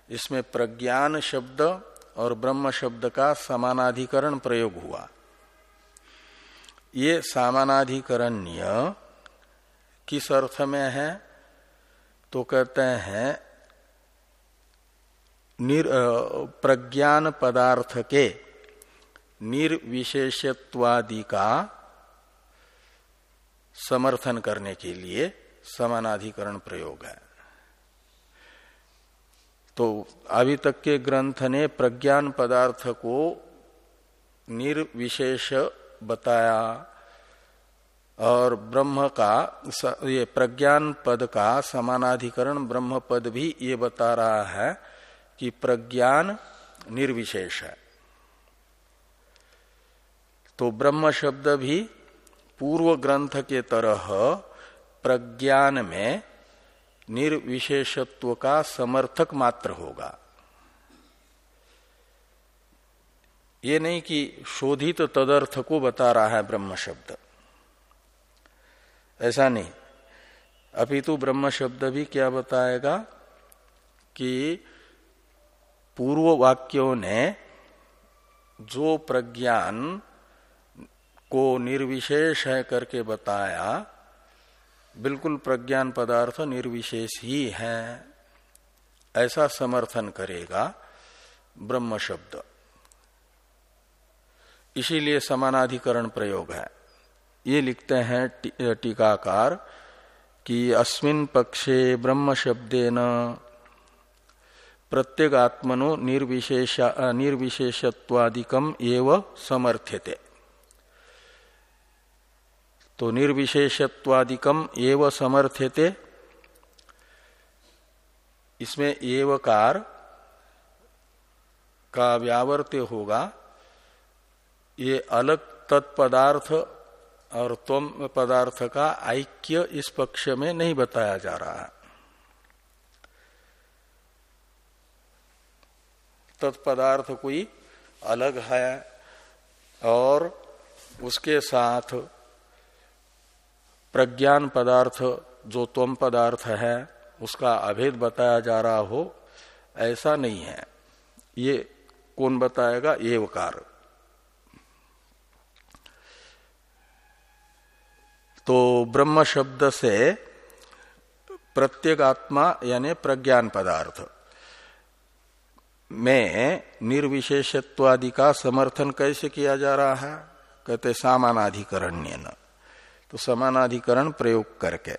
इसमें प्रज्ञान शब्द और ब्रह्म शब्द का समानाधिकरण प्रयोग हुआ। ये सामानाधिकरण्य किस अर्थ में है? तो कहते हैं, निर प्रज्ञान पदार्थ के निर्विशेषत्वादि का समर्थन करने के लिए समानाधिकरण प्रयोग है। तो अभी तक के ग्रंथ ने प्रज्ञान पदार्थ को निर्विशेष बताया। और ब्रह्म का ये प्रज्ञान पद का समानाधिकरण ब्रह्म पद भी ये बता रहा है कि प्रज्ञान निर्विशेष है। तो ब्रह्म शब्द भी पूर्व ग्रंथ के तरह प्रज्ञान में निर्विशेषत्व का समर्थक मात्र होगा। ये नहीं कि शोधित तदर्थ को बता रहा है ब्रह्म शब्द। ऐसा नहीं। अपितु ब्रह्म शब्द भी क्या बताएगा कि पूर्व वाक्यों ने जो प्रज्ञान को निर्विशेष है करके बताया, बिल्कुल प्रज्ञान पदार्थ निर्विशेष ही है। ऐसा समर्थन करेगा ब्रह्म शब्द। इसीलिए समानाधिकरण प्रयोग है। ये लिखते हैं टीकाकार कि अस्मिन पक्षे ब्रह्म शब्देन प्रत्येगात्मनो निर्विशेष निर्विशेषत्वादिकम एव समर्थ्यते। तो निर्विशेषत्वादिकम एव समर्थ्यते। इसमें एवकार का व्यावर्त्य होगा। ये अलग तत्पदार्थ और तम पदार्थ का ऐक्य इस पक्ष में नहीं बताया जा रहा है। तत्पदार्थ कोई अलग है और उसके साथ प्रज्ञान पदार्थ, जो तम पदार्थ है, उसका अभेद बताया जा रहा हो, ऐसा नहीं है। ये कौन बताएगा? एवकार तो ब्रह्म शब्द से प्रत्येगात्मा यानी प्रज्ञान पदार्थ। में निर्विशेषत्वादि का समर्थन कैसे किया जा रहा है? कहते सामानाधिकरण्य न तो समानाधिकरण प्रयोग करके।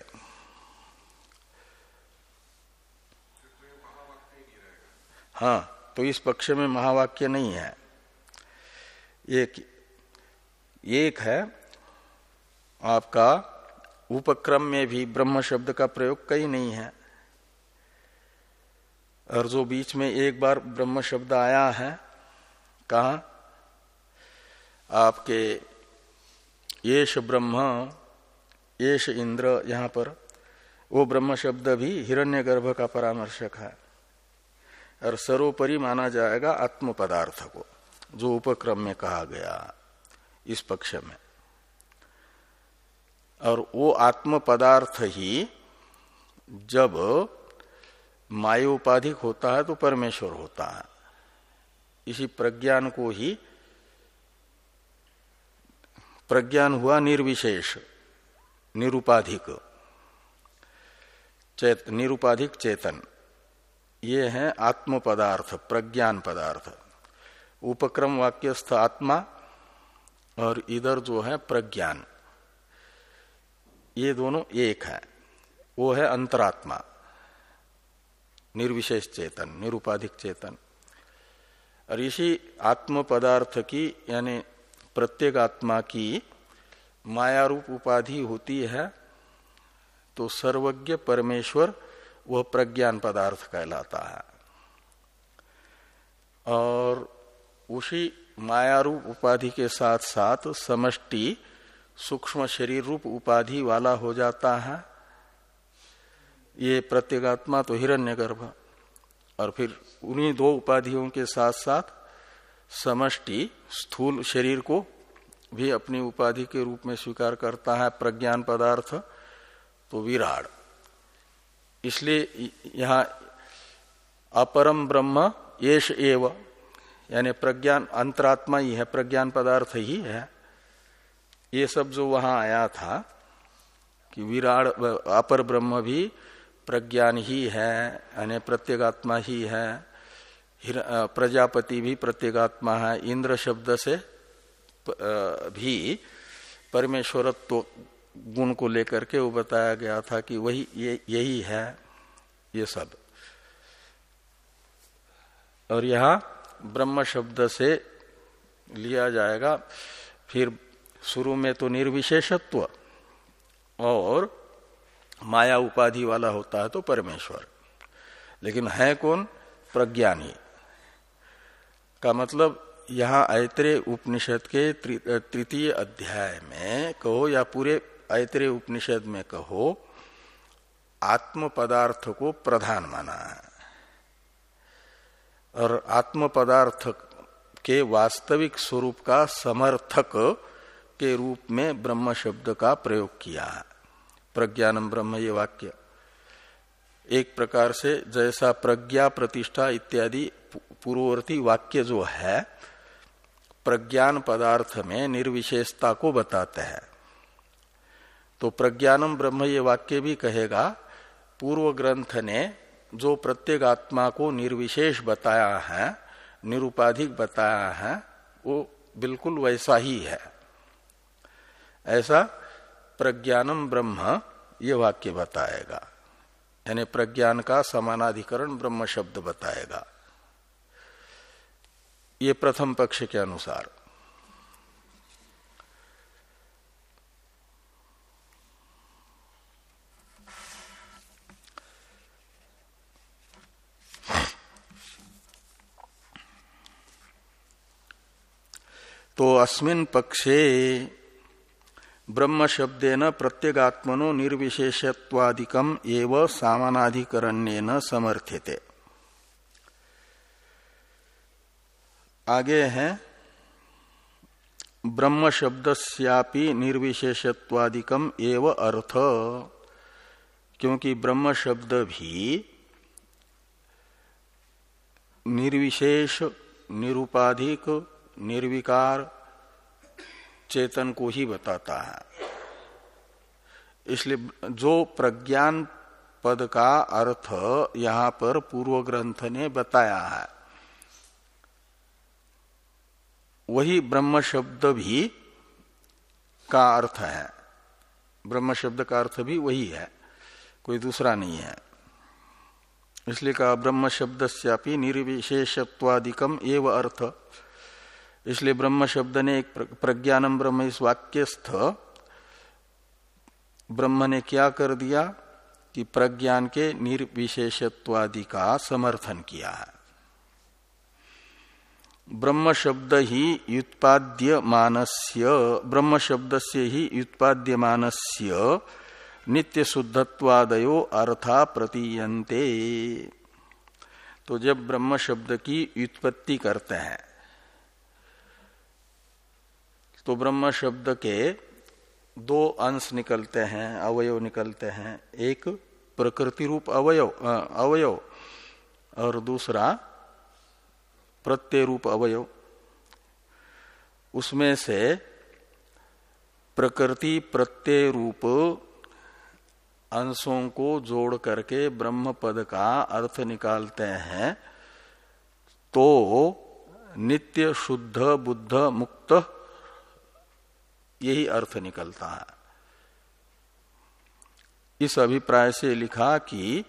हाँ तो इस पक्ष में महावाक्य नहीं है। एक एक है आपका उपक्रम में भी ब्रह्म शब्द का प्रयोग कहीं नहीं है। और जो बीच में एक बार ब्रह्म शब्द आया है, कहा, आपके येष ब्रह्म, येष इंद्र यहाँ पर, वो ब्रह्म शब्द भी हिरण्यगर्भ का परामर्शक है। और सर्वोपरि माना जाएगा आत्म पदार्थ को, जो उपक्रम में कहा गया, इस पक्ष में। और वो आत्म पदार्थ ही जब माया उपाधिक होता है तो परमेश्वर होता है। इसी प्रज्ञान को ही प्रज्ञान हुआ निर्विशेष, निरुपाधिक, चेत, निरुपाधिक चेतन। ये है आत्म पदार्थ प्रज्ञान पदार्थ। उपक्रम वाक्यस्थ आत्मा और इधर जो है प्रज्ञान। ये दोनों एक है। वो है अंतरात्मा। निर्विशेष चेतन, निरुपाधिक चेतन। और इसी आत्म पदार्थ की, यानी प्रत्येक आत्मा की माया रूप उपाधि होती है तो सर्वज्ञ परमेश्वर वह प्रज्ञान पदार्थ कहलाता है। और उसी माया रूप उपाधि के साथ साथ समष्टि सूक्ष्म शरीर रूप उपाधि वाला हो जाता है। ये प्रत्येगात्मा तो हिरण्यगर्भ और फिर उन्हीं दो उपाधियों के साथ साथ समष्टि स्थूल शरीर को भी अपनी उपाधि के रूप में स्वीकार करता है, प्रज्ञान पदार्थ तो विराट। इसलिए यहाँ अपरम ब्रह्म येष एव, यानी प्रज्ञान, अंतरात्मा ही है, प्रज्ञान पदार्थ ही है। ये सब जो वहाँ आया था कि विराट अपर ब्रह्म भी प्रज्ञान ही है यानी प्रत्येगात्मा ही है प्रजापति भी प्रत्येगात्मा है, इंद्र शब्द से भी परमेश्वरत्व गुण को लेकर के वो बताया गया था कि वही, ये, यही है, ये सब। और यहाँ ब्रह्म शब्द से लिया जाएगा, फिर शुरू में तो निर्विशेषत्व, और माया उपाधि वाला होता है तो परमेश्वर। लेकिन है कौन? प्रज्ञानी। का मतलब यहाँ ऐतरे उपनिषद के तृतीय अध्याय में कहो या पूरे ऐतरे उपनिषद में कहो आत्म पदार्थ को प्रधान माना है। और आत्म पदार्थ के वास्तविक स्वरूप का समर्थक के रूप में ब्रह्म शब्द का प्रयोग किया। है प्रज्ञानम ब्रह्म ये वाक्य। एक प्रकार से जैसा प्रज्ञा, प्रतिष्ठा इत्यादि पूर्ववर्ती वाक्य जो है, प्रज्ञान पदार्थ में निर्विशेषता को बताते हैं। तो प्रज्ञानम ब्रह्म ये वाक्य भी कहेगा, पूर्व ग्रंथ ने जो प्रत्येक आत्मा को निर्विशेष बताया है, निरुपाधिक बताया है, वो बिल्कुल वैसा ही है। ऐसा प्रज्ञानम ब्रह्म, ये वाक्य बताएगा। यानी प्रज्ञान का समानाधिकरण ब्रह्म शब्द बताएगा। ये प्रथम पक्ष के अनुसार। तो अस्मिन पक्षे ब्रह्म शब्देन प्रत्येगात्मनो निर्विशेषत्वादिकम एव सामानाधिकरण्यन समर्थित आगे है। ब्रह्म शब्दस्यापि निर्विशेषत्वादिकम एव अर्थ, क्योंकि ब्रह्म शब्द भी निर्विशेष, निरुपाधिक, निर्विकार चेतन को ही बताता है। इसलिए जो प्रज्ञान पद का अर्थ यहाँ पर पूर्व ग्रंथ ने बताया है, वही ब्रह्म शब्द भी का अर्थ है। ब्रह्म शब्द का अर्थ भी वही है, कोई दूसरा नहीं है। इसलिए कहा ब्रह्म शब्द से निर्विशेषत्वादिकम एव अर्थ। इसलिए ब्रह्म शब्द ने एक प्रज्ञानम ब्रह्म इस वाक्यस्थ ब्रह्म ने क्या कर दिया कि प्रज्ञान के निर्विशेषत्वादि का समर्थन किया है। ब्रह्म शब्द ही युत्पाद्य मानस्य, ब्रह्म शब्द से ही युत्पाद्य मानस्य, नित्य शुद्धत्वादयो अर्था प्रतीयते तो जब ब्रह्म शब्द की व्युत्पत्ति करते हैं तो ब्रह्म शब्द के दो अंश निकलते हैं, अवयव निकलते हैं। एक प्रकृति रूप अवयव अवयव, और दूसरा प्रत्यय रूप अवयव। उसमें से प्रकृति प्रत्यय रूप अंशों को जोड़ करके ब्रह्म पद का अर्थ निकालते हैं तो नित्य, शुद्ध, बुद्ध, मुक्त यही अर्थ निकलता है। इस अभिप्राय से लिखा कि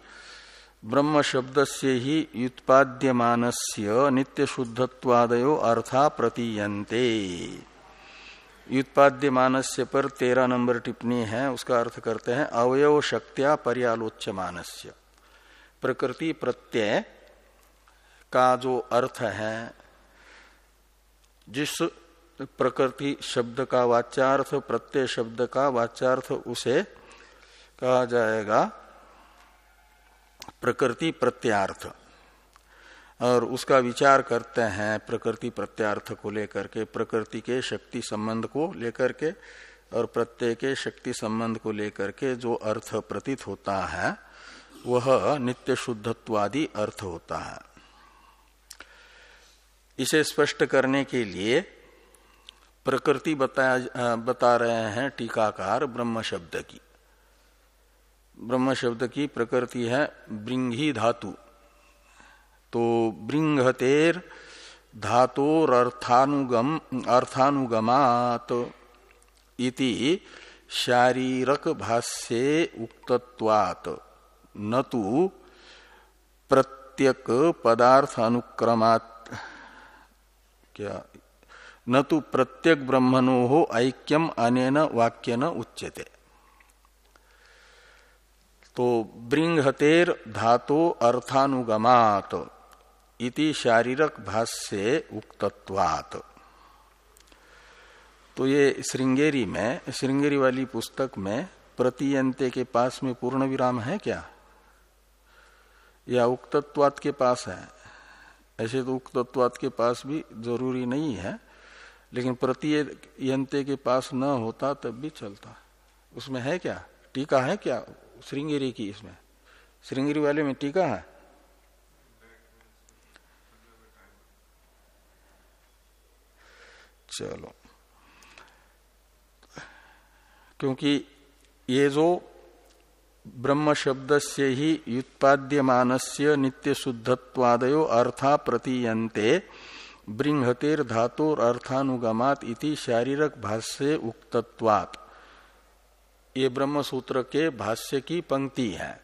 ब्रह्म शब्द से ही युत्पाद्यमान से नित्य शुद्धत्वादयो अर्था प्रतीयते युत्पाद्यमान से पर तेरह नंबर टिप्पणी है, उसका अर्थ करते हैं, अवयव शक्तिया पर्यालोच्य मानस्य प्रकृति प्रत्यय का जो अर्थ है, जिस प्रकृति शब्द का वाच्यार्थ, प्रत्यय शब्द का वाच्यार्थ उसे कहा जाएगा प्रकृति प्रत्यार्थ। और उसका विचार करते हैं प्रकृति प्रत्यार्थ को लेकर के, प्रकृति के शक्ति संबंध को लेकर के और प्रत्यय के शक्ति संबंध को लेकर के जो अर्थ प्रतीत होता है, वह नित्य शुद्धत्वादि अर्थ होता है। इसे स्पष्ट करने के लिए प्रकृति बताया बता रहे हैं टीकाकार ब्रह्म शब्द की। ब्रह्म शब्द की प्रकृति है ब्रिंगी धातु। तो ब्रिंगतेर धातोर अर्थानुगम अर्थानुगमात इति शारीरक भाष्ये उक्तत्वात्। न तो प्रत्यक पदार्थ अनुक्रमात। क्या? न तो प्रत्येक ब्रह्मणो हो ऐक्यम अनेन वाक्य न उच्यते। तो ब्रिंगहतेर धातो अर्थानुगमात इति शारीरक भाष्य उक्तत्वात। तो ये श्रृंगेरी में श्रृंगेरी वाली पुस्तक में प्रतियंते के पास में पूर्ण विराम है क्या? या उक्तत्वात के पास है? ऐसे तो उक्तत्वात के पास भी ज़रूरी नहीं है। लेकिन प्रतियंते के पास न होता तब भी चलता। उसमें है क्या? टीका है क्या श्रृंगेरी की इसमें? श्रृंगेरी वाले में टीका है? चलो। क्योंकि ये जो ब्रह्म शब्द से ही व्युत्पाद्यमान से नित्य शुद्धत्वादयो अर्था प्रतीयन्ते बृंहतेर धातुर अर्थानुगमात इति शारीरक भाष्य उक्तत्वात्। ये ब्रह्म सूत्र के भाष्य की पंक्ति है।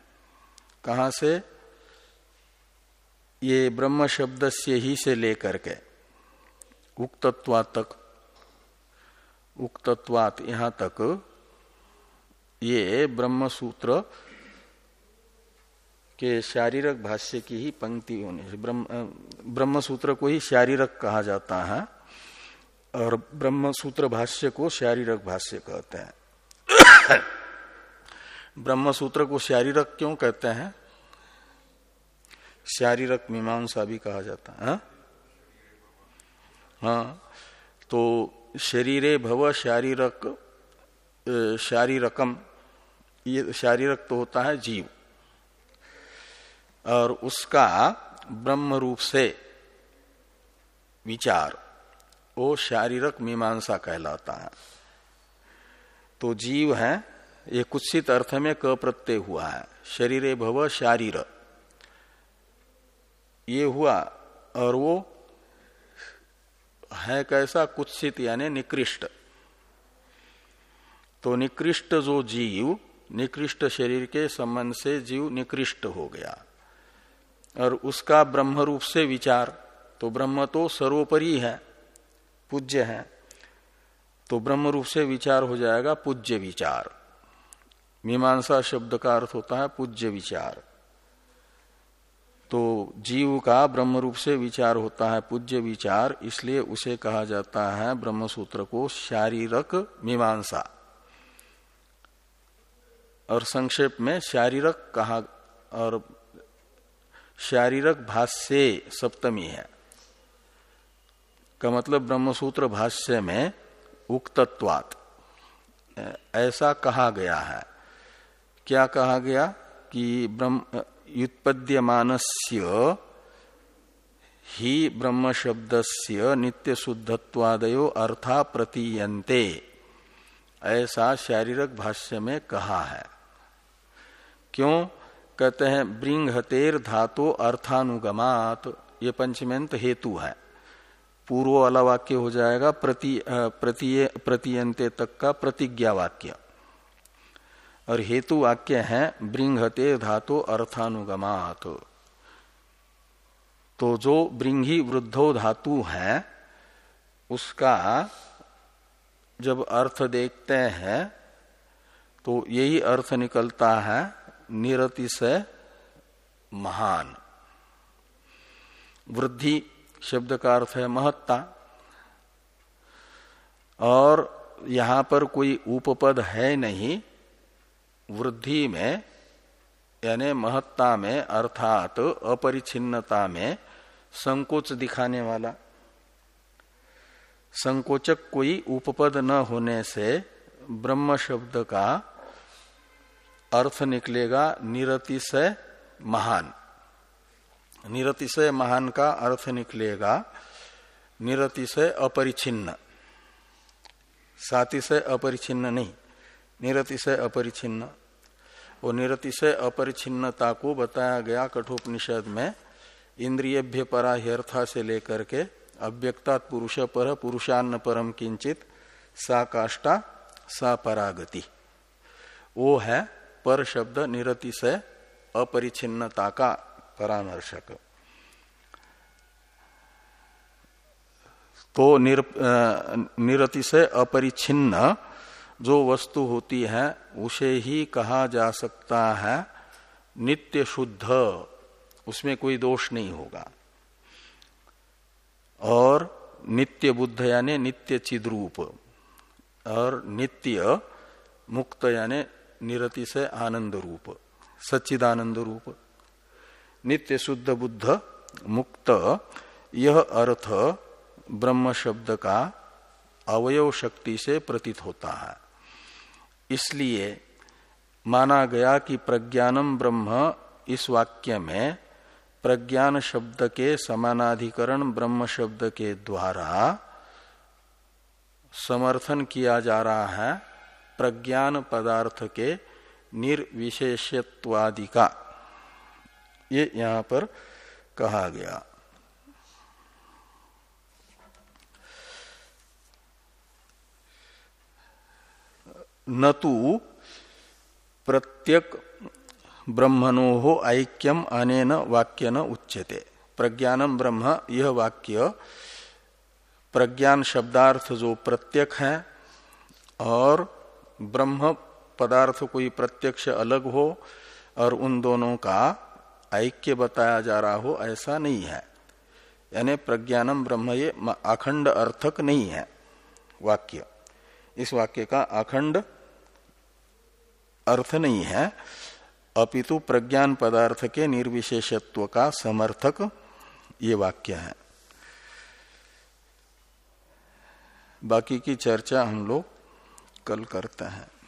कहा से? ये ब्रह्म शब्द से ही से लेकर के। उक्तत्वात तक। उक्तत्वात यहाँ तक। ये ब्रह्म सूत्र के शारीरक भाष्य की ही पंक्ति होने से ब्रह्म ब्रह्म सूत्र को ही शारीरक कहा जाता है और ब्रह्म सूत्र भाष्य को शारीरक भाष्य कहते हैं। [COUGHS] ब्रह्म सूत्र को शारीरक क्यों कहते हैं? शारीरक मीमांसा भी कहा जाता है हाँ, हाँ तो शरीरे भव शारीरक शारीरकम ये शारीरक तो होता है जीव। और उसका ब्रह्म रूप से विचार, वो शारीरक मीमांसा कहलाता है। तो जीव है, ये कुत्सित अर्थ में क प्रत्यय हुआ है। शरीर भव शारीर। ये हुआ और वो है कैसा कुत्सित यानी निकृष्ट। तो निकृष्ट जो जीव, निकृष्ट शरीर के संबंध से जीव निकृष्ट हो गया। और उसका ब्रह्म रूप से विचार तो ब्रह्म तो सर्वोपरि है, पूज्य है। तो ब्रह्म रूप से विचार हो जाएगा पूज्य विचार। मीमांसा शब्द का अर्थ होता है पूज्य विचार। तो जीव का ब्रह्म रूप से विचार होता है पूज्य विचार, इसलिए उसे कहा जाता है ब्रह्म सूत्र को शारीरक मीमांसा। और संक्षेप में शारीरक कहा, और शारीरक भाष्य सप्तमी है। का मतलब ब्रह्मसूत्र भाष्य में उक्तत्वात। ऐसा कहा गया है। क्या कहा गया? कि ब्रह्म व्युत्पद्यमानस्य ही ब्रह्म शब्द से नित्य शुद्धत्वादयो अर्था प्रतीयन्ते। ऐसा शारीरक भाष्य में कहा है। क्यों? कहते हैं ब्रिंग हतेर धातो अर्थानुगमात। ये पंचमेंत हेतु है। पूर्व वाला वाक्य हो जाएगा, प्रति प्रतियंते तक का प्रतिज्ञा वाक्य। और हेतु वाक्य है ब्रिंगते धातु अर्थानुगमात। तो जो ब्रिंगी वृद्धो धातु है, उसका जब अर्थ देखते हैं तो यही अर्थ निकलता है निरतिशय महान। वृद्धि शब्द का अर्थ है महत्ता। और यहाँ पर कोई उपपद है नहीं। वृद्धि में, यानी महत्ता में, अर्थात अपरिचिन्नता में संकोच दिखाने वाला। संकोचक कोई उपपद न होने से ब्रह्म शब्द का अर्थ निकलेगा निरतिशय महान। निरतिशय महान का अर्थ निकलेगा निरतिशय अपरिचिन्न। सातिशय अपरिचिन्न नहीं निरतिशय अपरिचिन्न। वो निरतिशय अपरिचिन्नता को बताया गया कठोपनिषद में, इंद्रियभ्य परा पराह्यर्था से लेकर के अव्यक्ता पुरुष पर, पुरुषान्न परम किंचित सा काष्टा, सा परागति। वो है पर शब्द निरति से अपरिचिन्नता का परामर्शक। तो निर, निरतिशय अपरिचिन्न जो वस्तु होती है उसे ही कहा जा सकता है नित्य शुद्ध। उसमें कोई दोष नहीं होगा। और नित्य बुद्ध यानी नित्य चिद्रूप। और नित्य मुक्त यानी निरति से आनंद रूप, सच्चिदानंद रूप। नित्य शुद्ध बुद्ध मुक्त, यह अर्थ ब्रह्म शब्द का अवयव शक्ति से प्रतीत होता है। इसलिए माना गया कि प्रज्ञानम ब्रह्म इस वाक्य में प्रज्ञान शब्द के समानाधिकरण ब्रह्म शब्द के द्वारा समर्थन किया जा रहा है। प्रज्ञान पदार्थ के निर्विशेषत्वादि का ये यहाँ पर कहा गया। न तो प्रत्यक ब्रह्मणो हो ऐक्यम अनेन वाक्य न उच्यते। प्रज्ञानम ब्रह्म यह वाक्य। प्रज्ञान शब्दार्थ जो प्रत्यक है और ब्रह्म पदार्थ कोई प्रत्यक्ष अलग हो और उन दोनों का ऐक्य बताया जा रहा हो, ऐसा नहीं है। यानी प्रज्ञानम ब्रह्म ये अखंड अर्थक नहीं है वाक्य। इस वाक्य का अखंड अर्थ नहीं है। अपितु प्रज्ञान पदार्थ के निर्विशेषत्व का समर्थक ये वाक्य है। बाकी की चर्चा हम लोग कल करते हैं।